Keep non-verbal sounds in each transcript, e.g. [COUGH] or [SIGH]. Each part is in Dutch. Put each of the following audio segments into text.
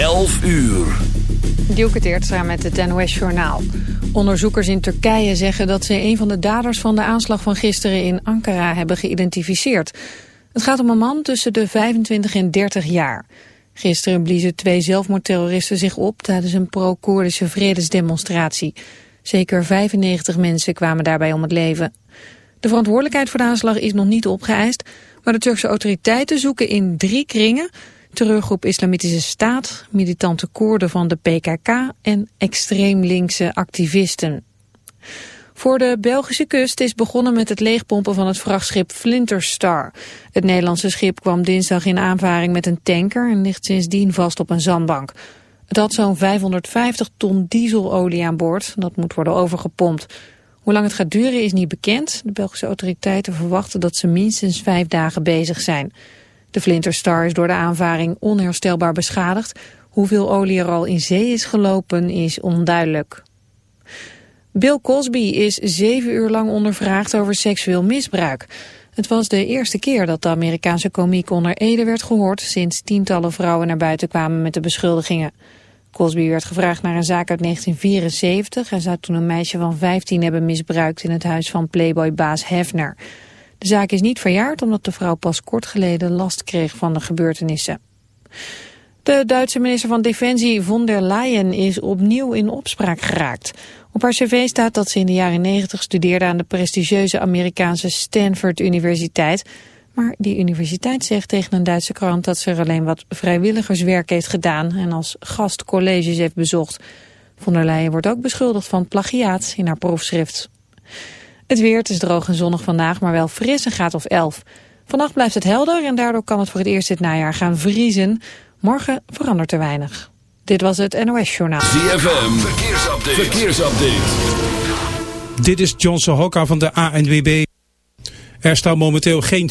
11 uur. Dielke Teertstra met het NOS Journaal. Onderzoekers in Turkije zeggen dat ze een van de daders van de aanslag van gisteren in Ankara hebben geïdentificeerd. Het gaat om een man tussen de 25 en 30 jaar. Gisteren bliezen twee zelfmoordterroristen zich op tijdens een pro-Koerdische vredesdemonstratie. Zeker 95 mensen kwamen daarbij om het leven. De verantwoordelijkheid voor de aanslag is nog niet opgeëist, maar de Turkse autoriteiten zoeken in drie kringen terreurgroep Islamitische Staat, militante Koerden van de PKK en extreem linkse activisten. Voor de Belgische kust is begonnen met het leegpompen van het vrachtschip Flinterstar. Het Nederlandse schip kwam dinsdag in aanvaring met een tanker en ligt sindsdien vast op een zandbank. Het had zo'n 550 ton dieselolie aan boord, dat moet worden overgepompt. Hoe lang het gaat duren is niet bekend. De Belgische autoriteiten verwachten dat ze minstens vijf dagen bezig zijn. De Flinterstar is door de aanvaring onherstelbaar beschadigd. Hoeveel olie er al in zee is gelopen is onduidelijk. Bill Cosby is zeven uur lang ondervraagd over seksueel misbruik. Het was de eerste keer dat de Amerikaanse komiek onder Ede werd gehoord... sinds tientallen vrouwen naar buiten kwamen met de beschuldigingen. Cosby werd gevraagd naar een zaak uit 1974. Hij zou toen een meisje van 15 hebben misbruikt in het huis van Playboy-baas Hefner. De zaak is niet verjaard omdat de vrouw pas kort geleden last kreeg van de gebeurtenissen. De Duitse minister van Defensie von der Leyen is opnieuw in opspraak geraakt. Op haar cv staat dat ze in de jaren 90 studeerde aan de prestigieuze Amerikaanse Stanford Universiteit. Maar die universiteit zegt tegen een Duitse krant dat ze er alleen wat vrijwilligerswerk heeft gedaan en als gast colleges heeft bezocht. Von der Leyen wordt ook beschuldigd van plagiaat in haar proefschrift. Het weer, het is droog en zonnig vandaag, maar wel fris en gaat of 11. Vannacht blijft het helder en daardoor kan het voor het eerst dit najaar gaan vriezen. Morgen verandert er weinig. Dit was het NOS Journaal. ZFM, verkeersupdate. verkeersupdate. Dit is John Sohoka van de ANWB. Er staat momenteel geen...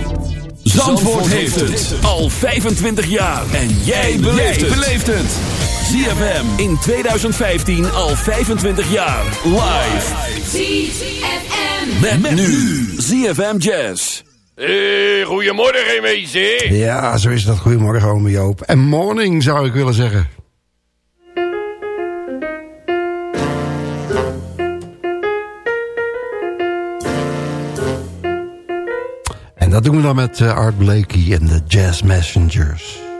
Zandvoort heeft het al 25 jaar. En jij beleeft het. ZFM in 2015 al 25 jaar. Live. ZFM. Met, nu ZFM Jazz. Hey, goedemorgen, mensen. Ja, zo is dat. Goedemorgen, ome Joop. En morning, zou ik willen zeggen. En dat doen we dan met eh, Art Blakey en de Jazz Messengers.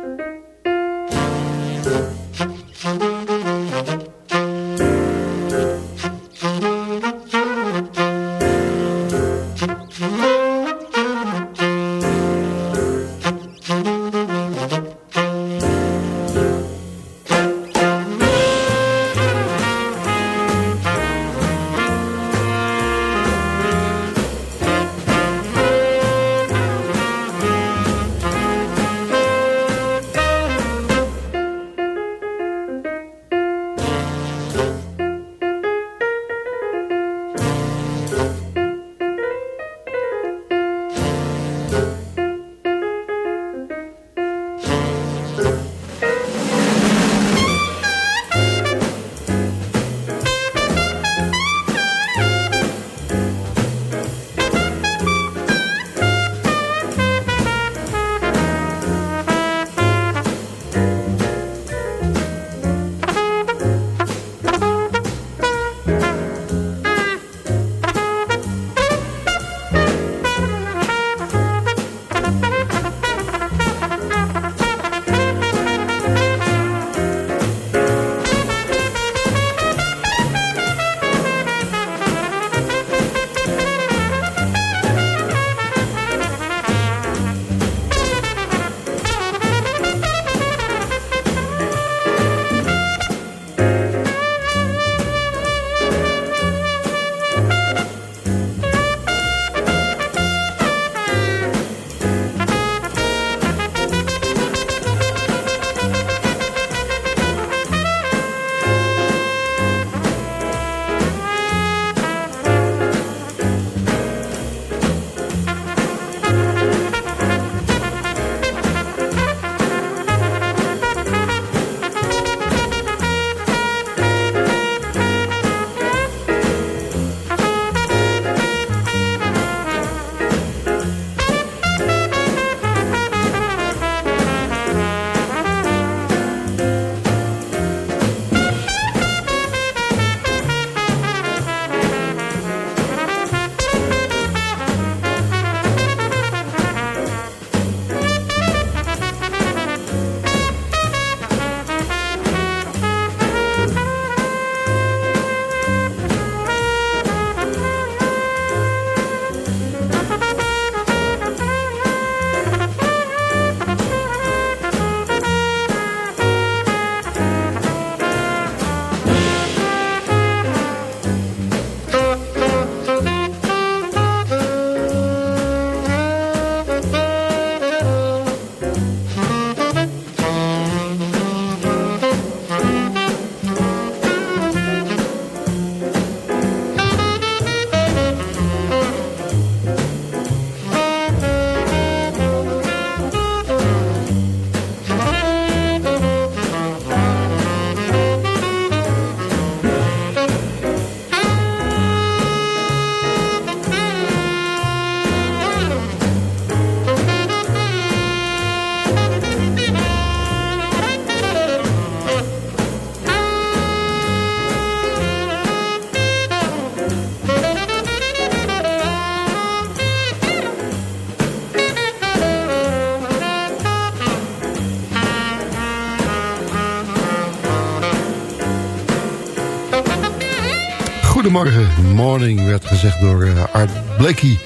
Goedemorgen, morning werd gezegd door eh, Art Blakey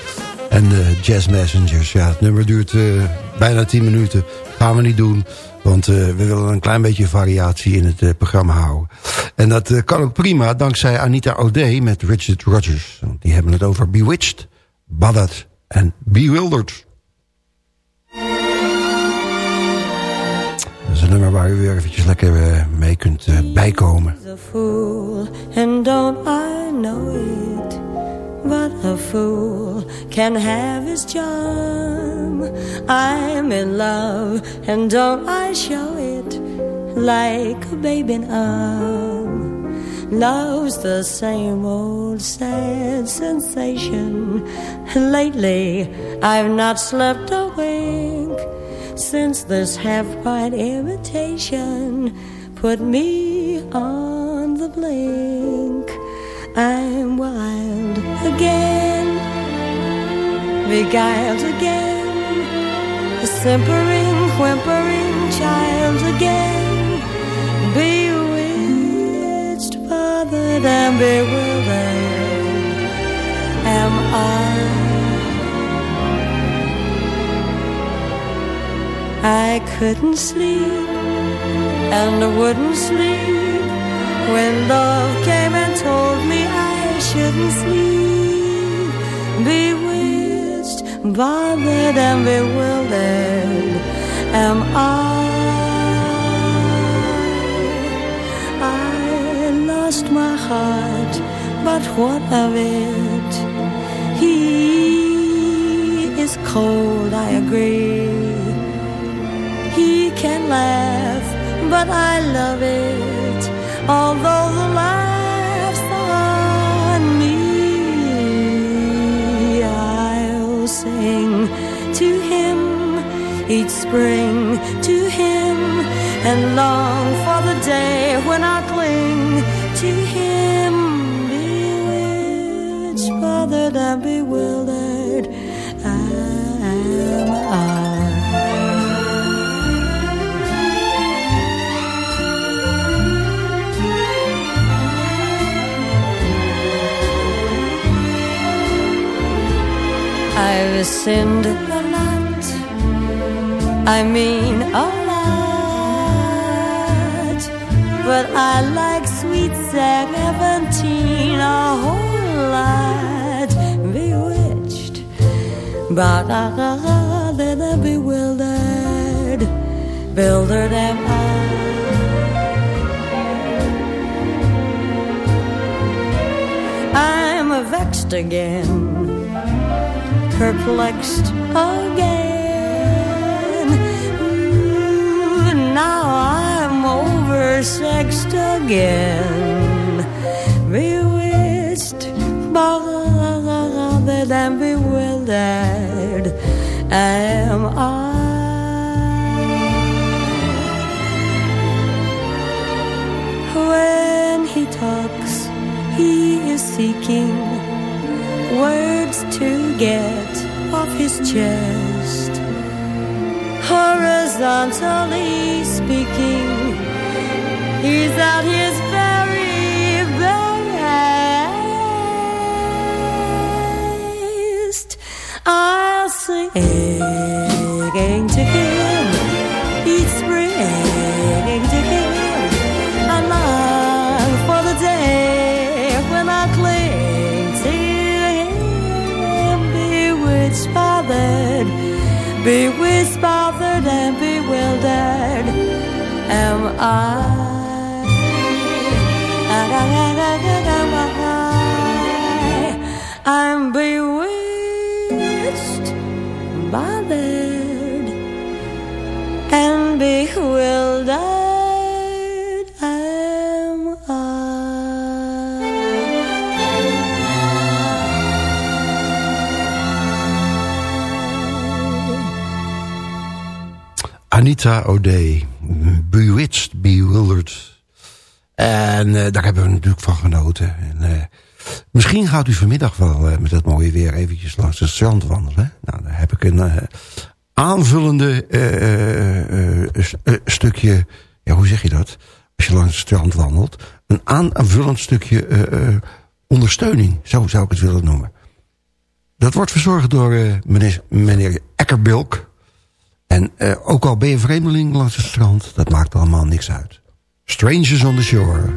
en de Jazz Messengers. Ja, het nummer duurt eh, bijna 10 minuten. Gaan we niet doen, want eh, we willen een klein beetje variatie in het programma houden. En dat kan ook prima dankzij Anita O'Day met Richard Rogers. Die hebben het over Bewitched, Bothered en Bewildered. Een nummer waar u weer eventjes lekker eh, mee kunt eh, bijkomen. A fool, and don't I know it? But a fool can have his charm. I'm in love, and don't I show it? Like a baby in arm. Love's the same old sad sensation. Lately, I've not slept a wink since this half-pint imitation put me on the blink. I'm wild again, beguiled again, a simpering, whimpering child again, bewitched, bothered, and bewildered. Am I? I couldn't sleep and I wouldn't sleep when love came and told me I shouldn't sleep. Bewitched, bothered, and bewildered am I. I lost my heart, but what of it? He is cold, I agree. Laugh, but I love it. Although the laughs on me, I'll sing to him each spring to him and long for the day when I cling to him, bewitched, bothered, and bewildered. A lot. I mean a lot. But I like sweet seventeen a whole lot. Bewitched, but then I'm bewildered. Bewildered am I. I'm vexed again perplexed again. Ooh, now I'm oversexed again. Bewitched, bothered, and bewildered am I. When he talks, he is seeking words to get off his chest. Horizontally speaking, bewitched, bothered, and bewildered. Am I? I. Anita O'Day, Bewitched, Bewildered. En eh, daar hebben we natuurlijk van genoten. En, eh, misschien gaat u vanmiddag wel eh, met dat mooie weer eventjes langs het strand wandelen. Nou, daar heb ik een aanvullende stukje... Ja, hoe zeg je dat? Als je langs het strand wandelt. Een aanvullend stukje ondersteuning. Zo zou ik het willen noemen. Dat wordt verzorgd door meneer, meneer Eckerbilk. En eh, ook al ben je vreemdeling langs het strand, dat maakt allemaal niks uit. Strangers on the Shore.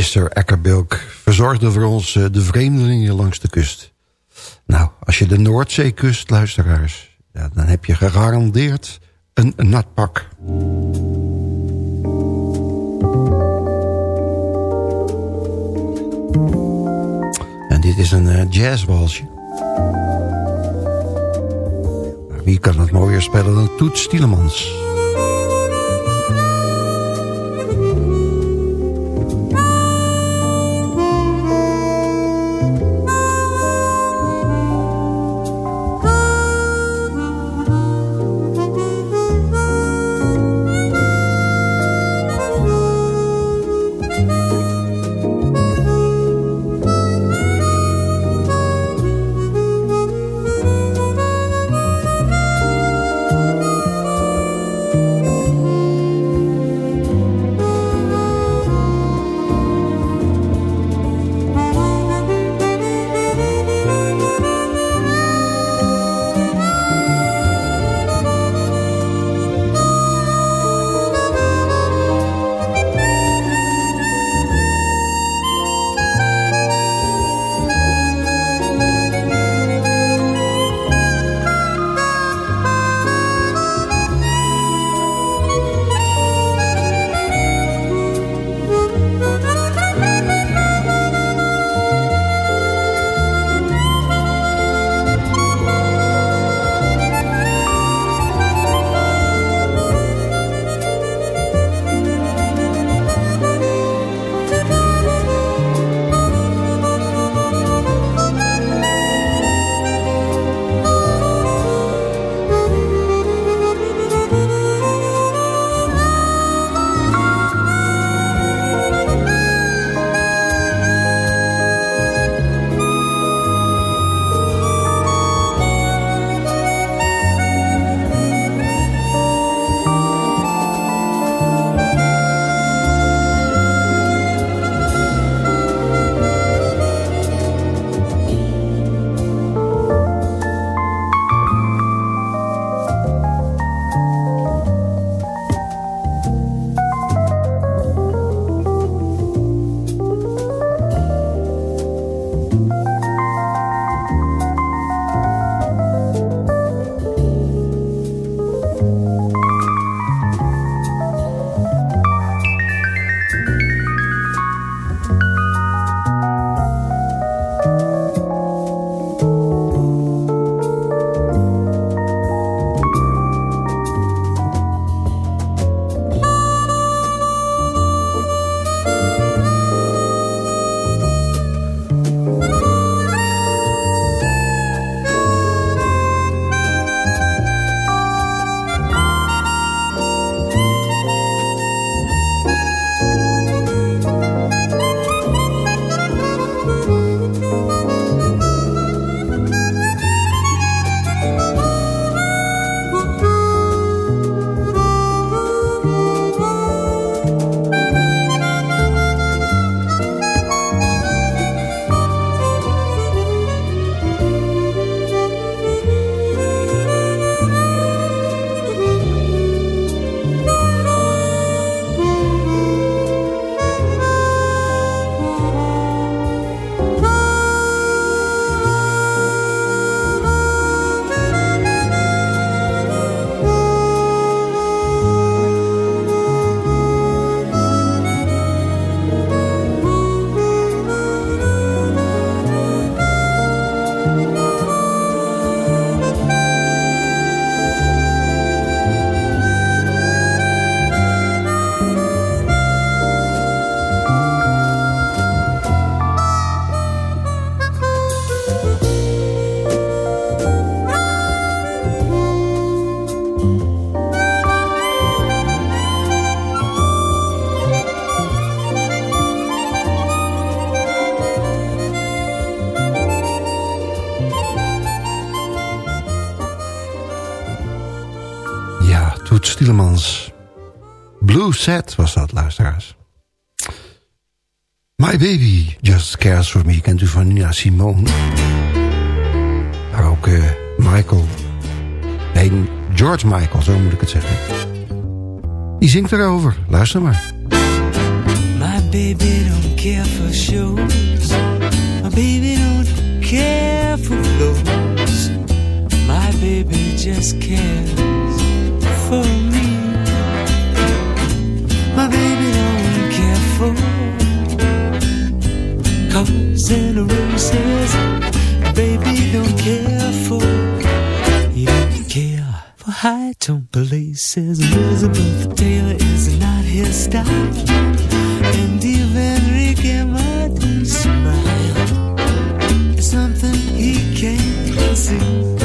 Mr. Eckerbilk verzorgde voor ons eh, de vreemdelingen langs de kust. Nou, als je de Noordzee kust, luisteraars... Ja, dan heb je gegarandeerd een, nat pak. En dit is een uh, wie kan het mooier spelen dan Toet Stielemans? Set was dat, luisteraars. My Baby Just Cares For Me kent u van Nina Simone. Maar ook uh, Michael. Nee, George Michael, zo moet ik het zeggen. Die zingt erover. Luister maar. My baby don't care for shows. My baby don't care for clothes. My baby just cares for me. My baby don't care for cars and races. Baby don't care for. He don't care for high tone places. Elizabeth Taylor is not his style. And even Ricky Martin's smile is something he can't see.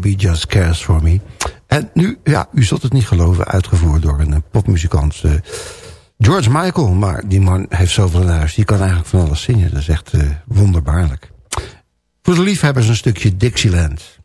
Baby Just Cares For Me. En nu, ja, u zult het niet geloven, uitgevoerd door een eh, popmuzikant. eh, George Michael, maar die man heeft zoveel luisteren. Die kan eigenlijk van alles zingen. Dat is echt eh, wonderbaarlijk. Voor de liefhebbers een stukje Dixieland.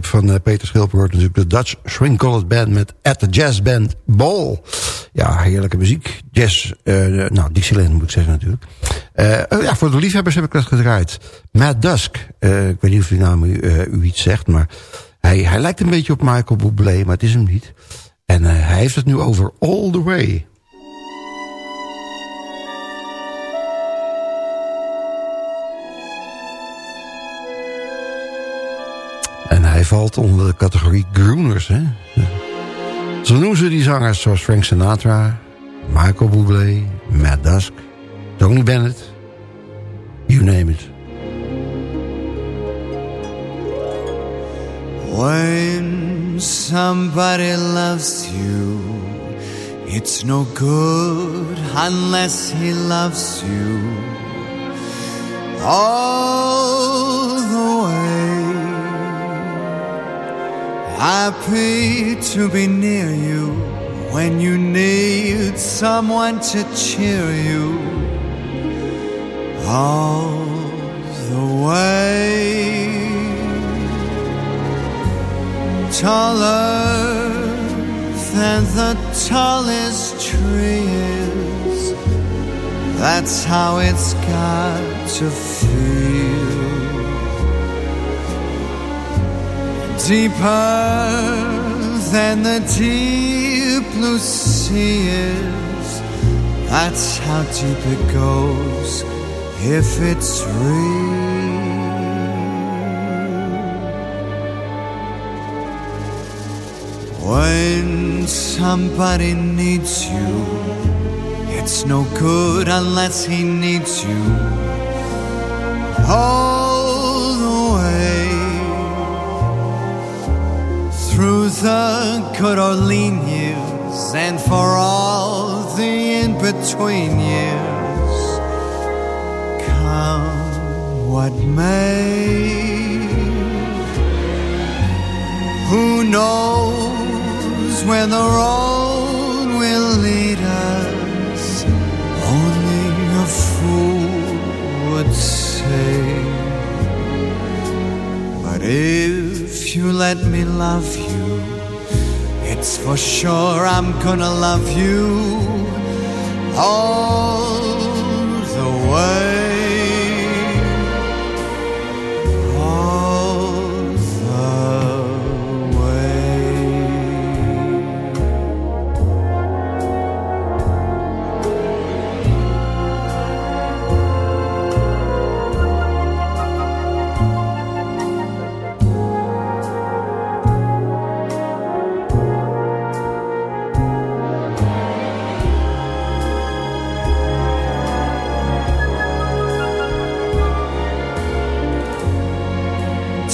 Club van uh, Peter Schilper wordt natuurlijk de Dutch Swing Band met At the Jazz Band Ball. Ja, heerlijke muziek. Jazz, uh, nou, Dixieland moet ik zeggen natuurlijk. Uh, ja, voor de liefhebbers heb ik dat gedraaid. Matt Dusk, ik weet niet of die naam u, u, iets zegt, maar hij, hij lijkt een beetje op Michael Bublé, maar het is hem niet. En hij heeft het nu over All the Way. Valt onder de categorie groeners. Hè? Zo noemen ze die zangers zoals Frank Sinatra, Michael Bublé, Matt Dusk, Tony Bennett. You name it. When somebody loves you, it's no good unless he loves you all Happy to be near you when you need someone to cheer you all the way. Taller than the tallest tree is, that's how it's got to feel. Deeper than the deep blue sea is. That's how deep it goes if it's real. When somebody needs you, it's no good unless he needs you. All the good or lean years and for all the in between years. Come what may. Who knows where the road will lead us? Only a fool would say. But if you let me love you, it's for sure I'm gonna love you all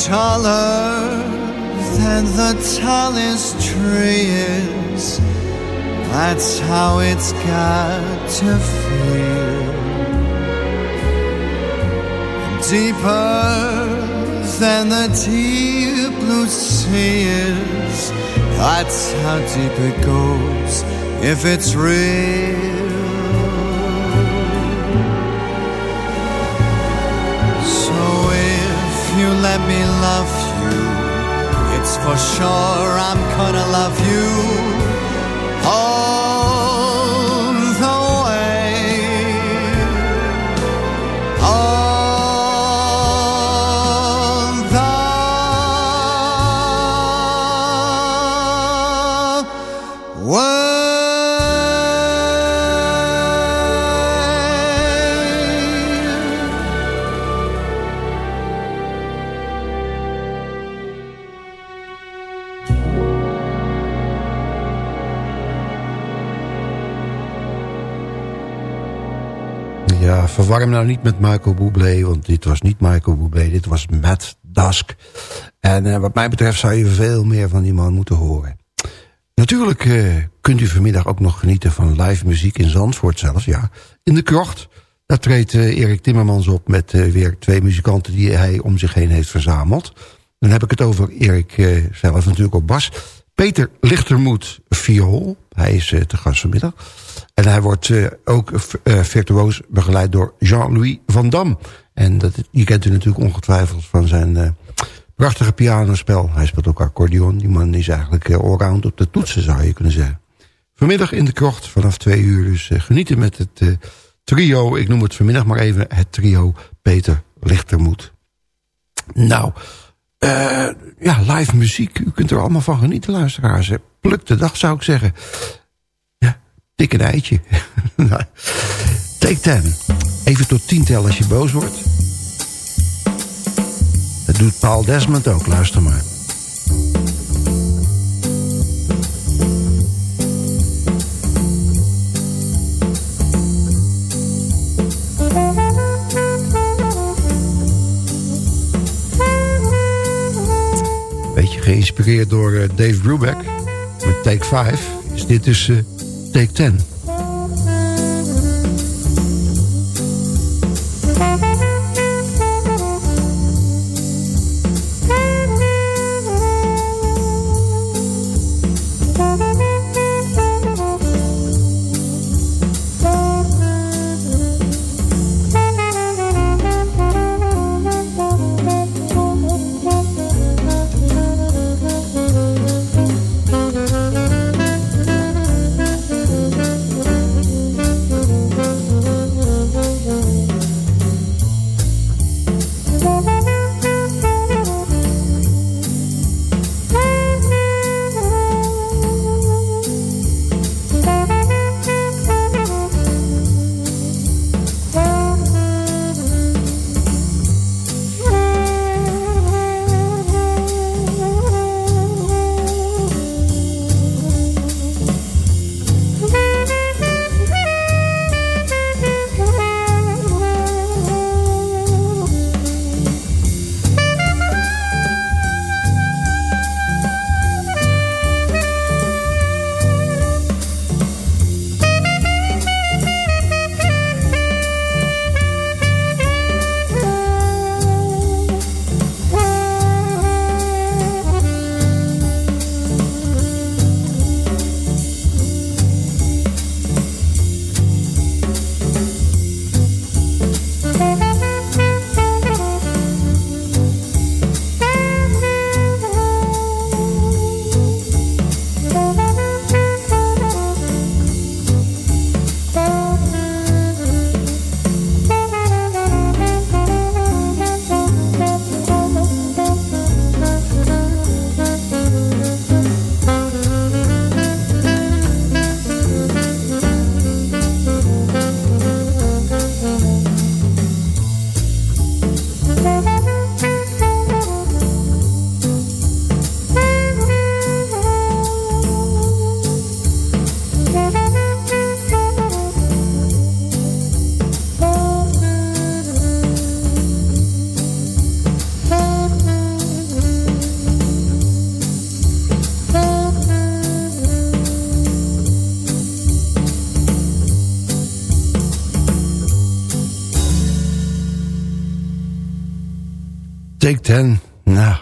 taller than the tallest tree is. That's how it's got to feel. Deeper than the deep blue sea is. That's how deep it goes if it's real. Let me love you, it's for sure I'm gonna love you verwar hem nou niet met Michael Bublé, want dit was niet Michael Bublé, dit was Matt Dusk. En eh, wat mij betreft zou je veel meer van die man moeten horen. Natuurlijk eh, kunt u vanmiddag ook nog genieten van live muziek in Zandvoort zelfs, ja. In de krocht, daar treedt eh, Erik Timmermans op met weer twee muzikanten die hij om zich heen heeft verzameld. Dan heb ik het over Erik zelf natuurlijk op bas. Peter Lichtermoed viool, hij is eh, te gast vanmiddag. En hij wordt eh, ook eh, virtuoos begeleid door Jean-Louis van Dam. En dat, die kent u natuurlijk ongetwijfeld van zijn Prachtige pianospel. Hij speelt ook accordeon. Die man is eigenlijk allround op de toetsen, zou je kunnen zeggen. Vanmiddag in de krocht vanaf twee uur. Dus genieten met het trio. Ik noem het vanmiddag maar even het trio Peter Lichtermoed. Nou, ja, live muziek. U kunt er allemaal van genieten, luisteraars. Pluk de dag, zou ik zeggen. Ja, dik een eitje. [LAUGHS] Take 10. Even tot tien tellen als je boos wordt. Dat doet Paul Desmond ook, luister maar. Geïnspireerd door uh, Dave Brubeck met Take 5. Is dit dus uh, Take 10. 10. Nou,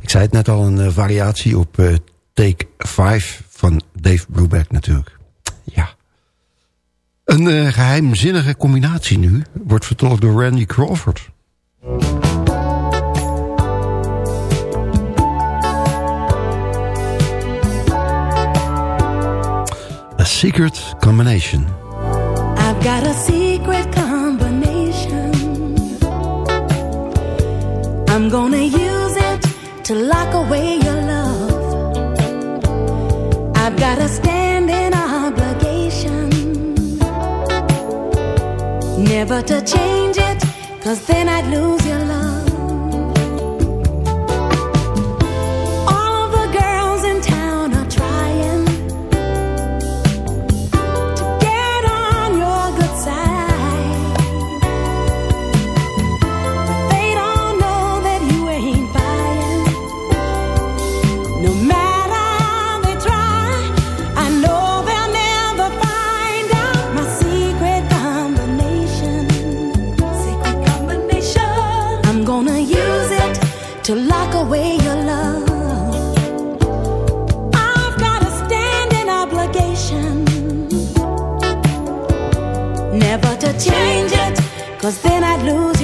ik zei het net al, een uh, variatie op uh, Take 5 van Dave Brubeck natuurlijk. Ja. Een uh, geheimzinnige combinatie nu wordt vertolkt door Randy Crawford. A secret combination. I've got a secret I'm gonna use it to lock away your love. I've got a standing obligation. Never to change it, cause then I'd lose your love. Cause then I'd lose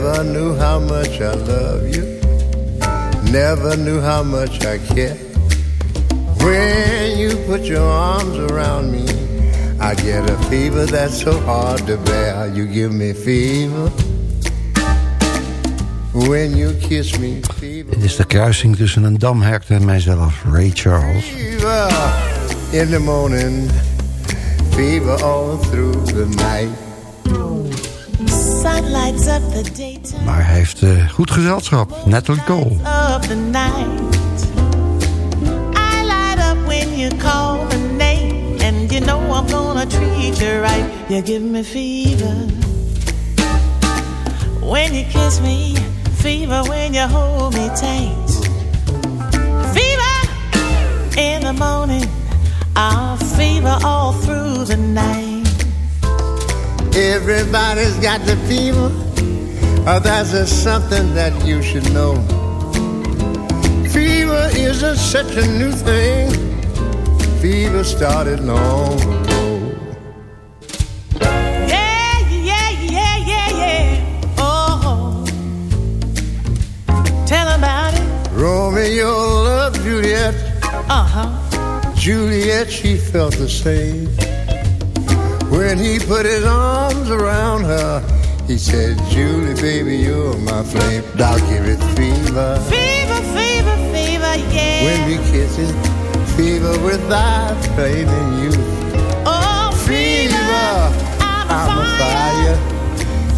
Never knew how much I love you. Never knew how much I care. When you put your arms around me, I get a fever that's so hard to bear. You give me fever. When you kiss me, fever. Is de kruising tussen een damherten en mijzelf, Ray Charles. Fever in the morning, fever all through the night. Maar hij heeft eh, goed gezelschap, Natalie Cole. of the night. I light up when you call my name, and you know I'm gonna treat you right. You give me fever when you kiss me, fever when you hold me tight. Fever in the morning, I'll fever all through the night. Everybody's got the fever. Oh, that's just something that you should know. Fever isn't such a new thing. Fever started long ago. Yeah, yeah, yeah, yeah, yeah. Oh, tell about it. Romeo loved Juliet. Uh huh. Juliet, she felt the same. When he put his arms around her, he said, Julie, baby, you're my flame. I'll give it fever. Fever, fever, fever, yeah. When we kiss it, fever without flaming you. oh, fever, I'm, I'm a fire.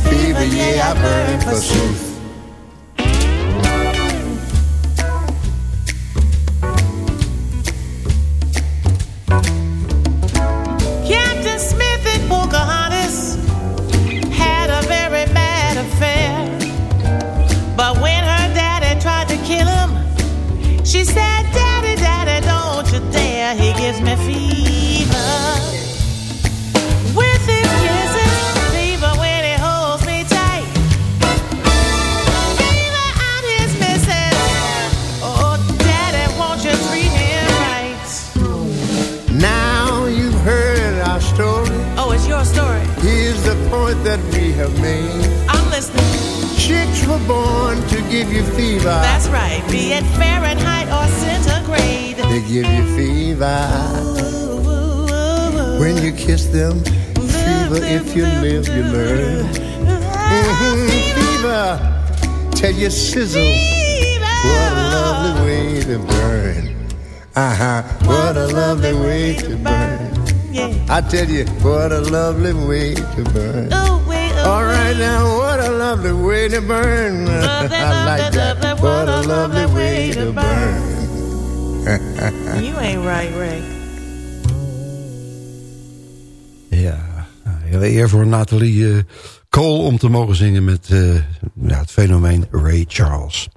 Fever, yeah, I burn for truth. Give you fever. That's right. Be it Fahrenheit or centigrade. They give you fever. When you kiss them, fever. If you live, you learn. Fever, tell you sizzle. What a lovely way to burn. Uh huh. What a lovely way to burn. Yeah. I tell you, what a lovely way to burn. All right now, what a lovely way to burn. Lovely, I like lovely, that. lovely, What a lovely way to burn. [LAUGHS] You ain't right, Ray. Ja, heel eer voor Nathalie eh, Cole om te mogen zingen met eh, ja, het fenomeen Ray Charles.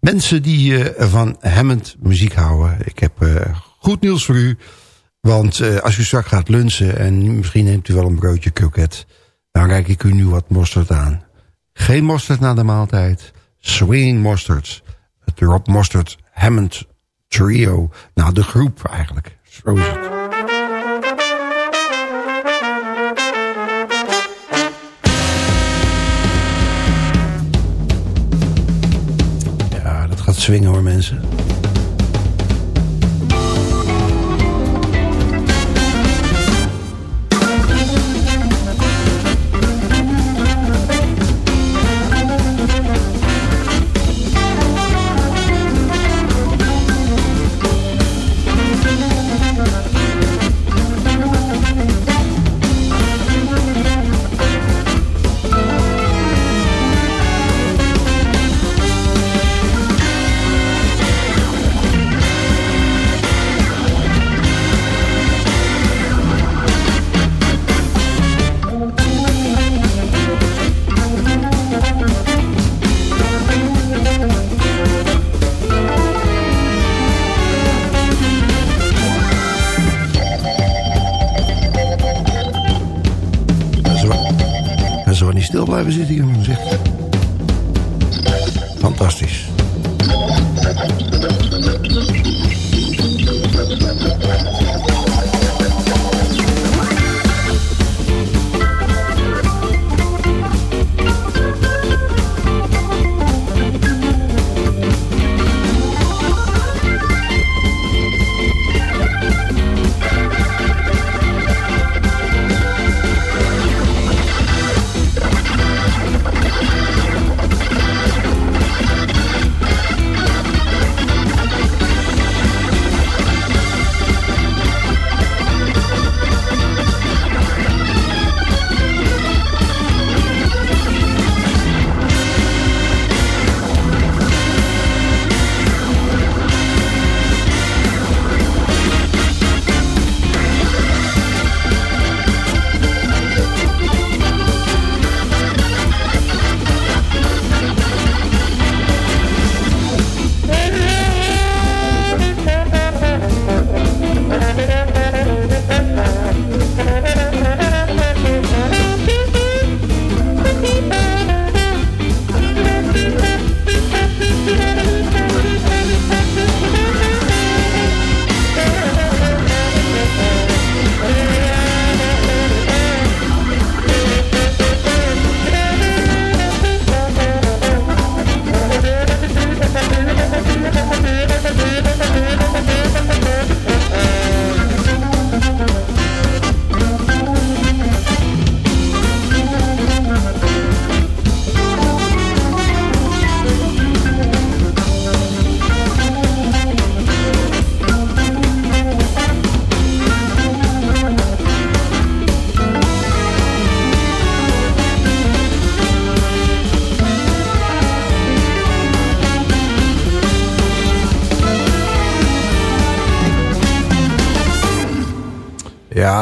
Mensen die eh, van Hammond muziek houden. Ik heb eh, goed nieuws voor u. Want eh, als u straks gaat lunchen en misschien neemt u wel een broodje kroket... dan reik ik u nu wat mosterd aan. Geen mosterd na de maaltijd. Swinging Mustards. Het Rob Mostert Hammond Trio. Nou, de groep eigenlijk. Zo is het. Ja, dat gaat swingen hoor mensen.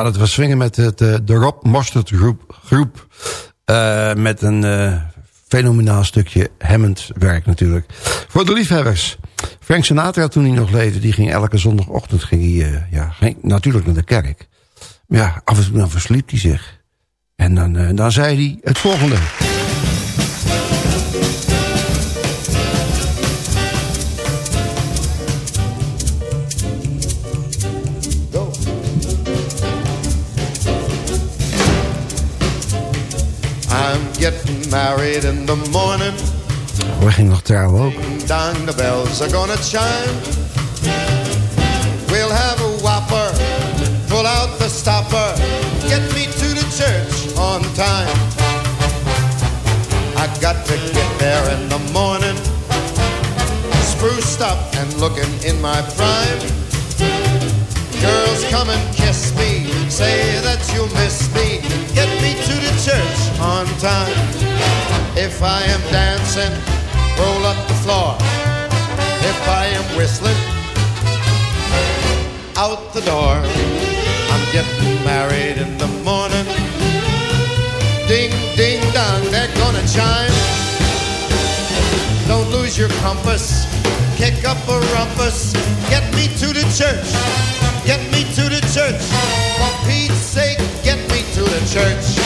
Dat was swingen met het, eh, de Rob Mostert groep. groep eh, met een eh, fenomenaal stukje Hammond werk natuurlijk. Voor de liefhebbers. Frank Sinatra toen hij nog leefde, die ging elke zondagochtend ging hij, ja, natuurlijk naar de kerk. Maar ja, af en toe dan versliep hij zich. En dan, dan zei hij het volgende. Married in the morning. We gingen nog trouwen ook. Ding the bells are gonna chime. We'll have a whopper, pull out the stopper, get me to the church on time. I got to get there in the morning, spruced up and looking in my prime. Girls, come and kiss me, say that you'll miss me, get me to the church on time. If I am dancing, roll up the floor. If I am whistling, out the door. I'm getting married in the morning. Ding, ding, dong, they're gonna chime. Don't lose your compass, kick up a rumpus. Get me to the church. Get me to the church. Pete's sake, get me to the church.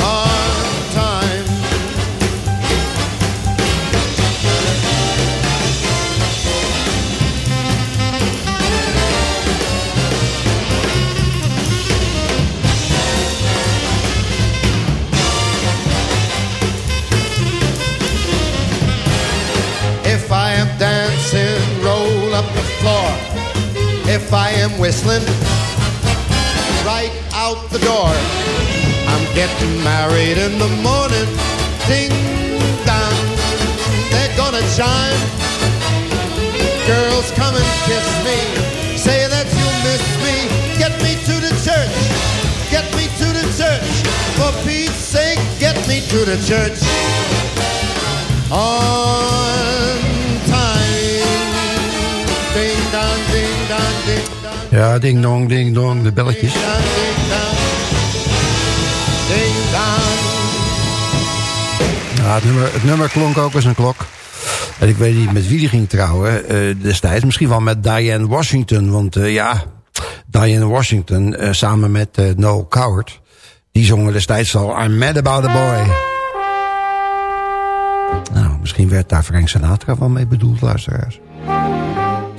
On time. If I am dancing, roll up the floor. If I am whistling, out the door. I'm getting married in the morning. Ding dong, they're gonna chime. Girls, come and kiss me. Say that you miss me. Get me to the church. Get me to the church. For Pete's sake, get me to the church. On Ja, ding dong, ding dong, de belletjes. Ding dong. Ja, het, nummer, het nummer klonk ook als een klok. En ik weet niet met wie die ging trouwen eh, destijds. Misschien wel met Diane Washington. Want eh, ja, Diane Washington eh, samen met Noel Coward... die zongen destijds al I'm Mad About a Boy. Nou, misschien werd daar Frank Sinatra wel mee bedoeld, luisteraars.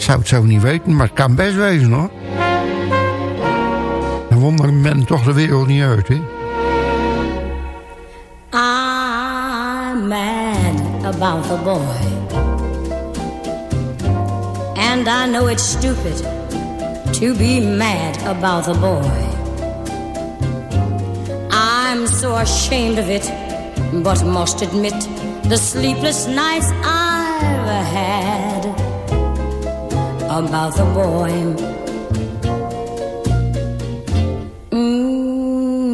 Zou het zo niet weten, maar het kan best wezen, hoor. Dan wonder men toch de wereld niet uit, hè? I'm mad about the boy. And I know it's stupid to be mad about the boy. I'm so ashamed of it, but must admit the sleepless nights I've had about the boy. Mm,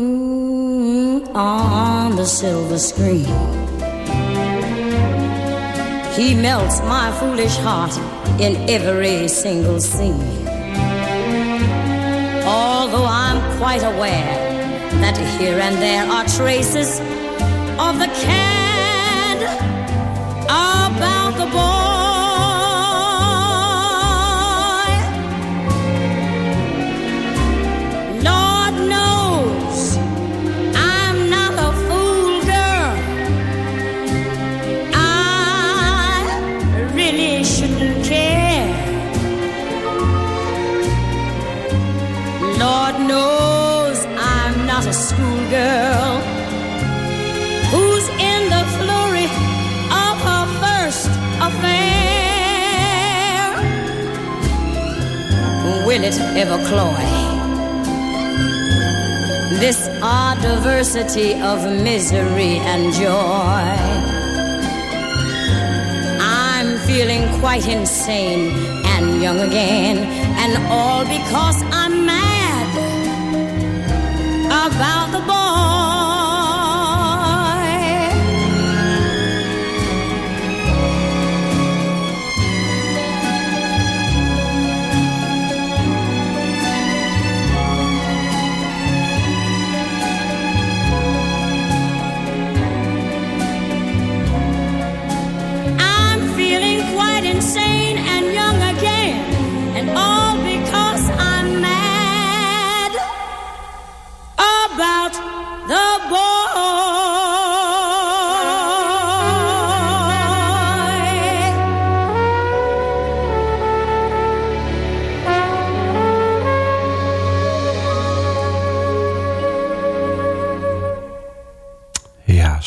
on the silver screen. He melts my foolish heart in every single scene. Although I'm quite aware that here and there are traces of the cad about the boy. Diversity of misery and joy. I'm feeling quite insane and young again, and all because I'm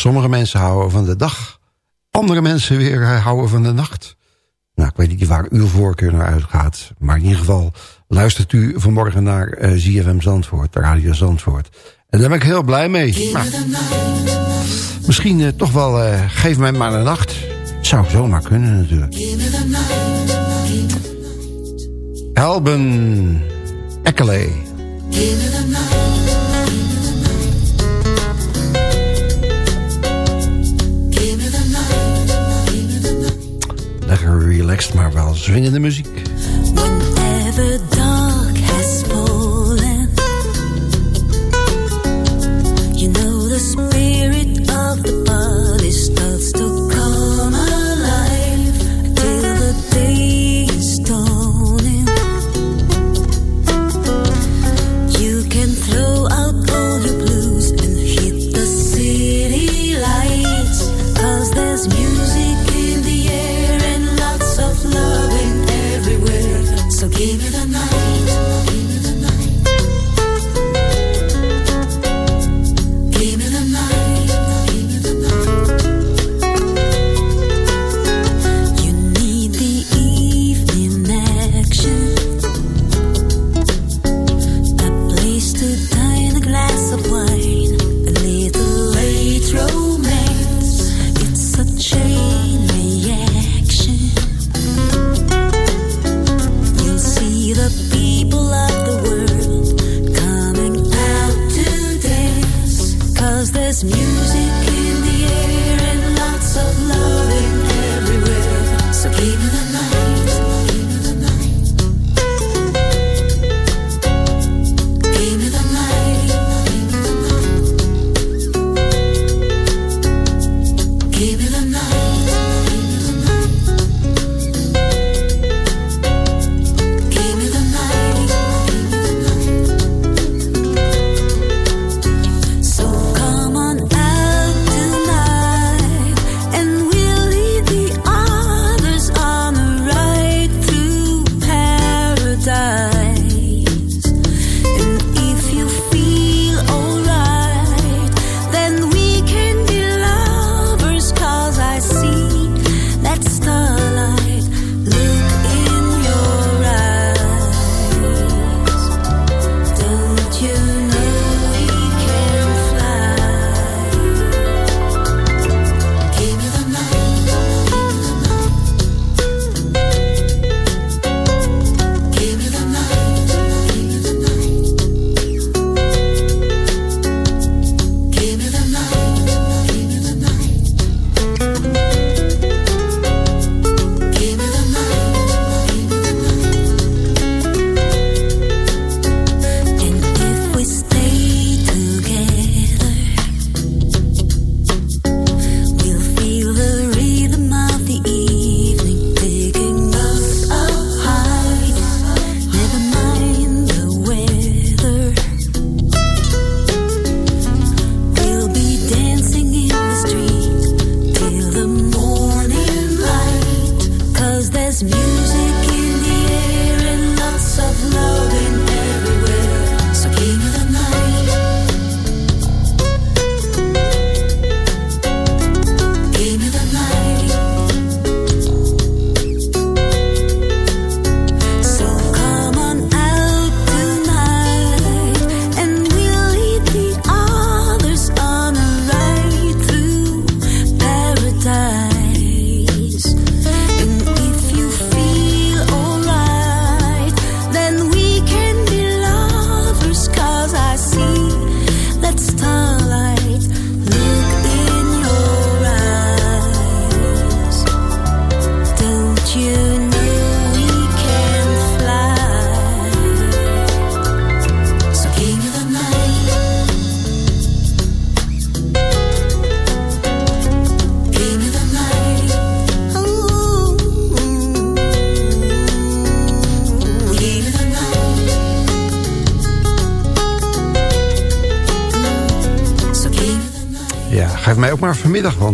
sommige mensen houden van de dag. Andere mensen weer eh, houden van de nacht. Nou, ik weet niet waar uw voorkeur naar uitgaat. Maar in ieder geval luistert u vanmorgen naar eh, ZFM Zandvoort, Radio Zandvoort. En daar ben ik heel blij mee. Misschien eh, toch wel, geef mij maar een nacht. Het zou zomaar kunnen natuurlijk. Alben Eckeley. Lekker relaxed, maar wel zwingende muziek.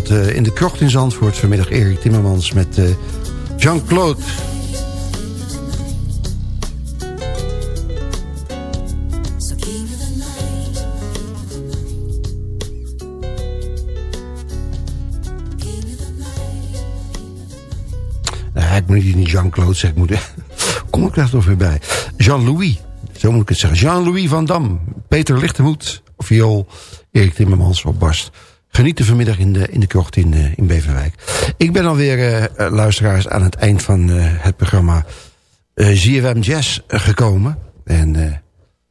Eh, in de krocht in Zandvoort vanmiddag Erik Timmermans met eh, Jean-Claude. Nou, ik moet niet Jean-Claude zeggen. Moet, [LAUGHS] kom ik daar toch weer bij. Jean-Louis, zo moet ik het zeggen. Jean-Louis van Dam, Peter Lichtenhoed, viool, Erik Timmermans op barst. Genieten vanmiddag in de, in de krocht in, eh, in Beverwijk. Ik ben alweer, eh, eh, luisteraars, aan het eind van het programma ZFM Jazz gekomen. En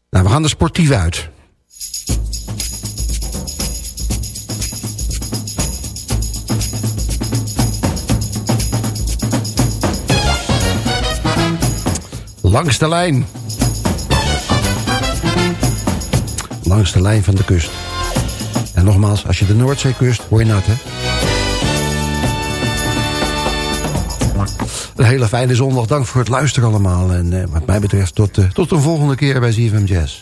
nou, we gaan er sportief uit. Langs de lijn. Langs de lijn van de kust. Nogmaals, als je de Noordzee kust, word je nat, hè? Een hele fijne zondag. Dank voor het luisteren allemaal. En eh, wat mij betreft tot, eh, tot de volgende keer bij ZFM Jazz.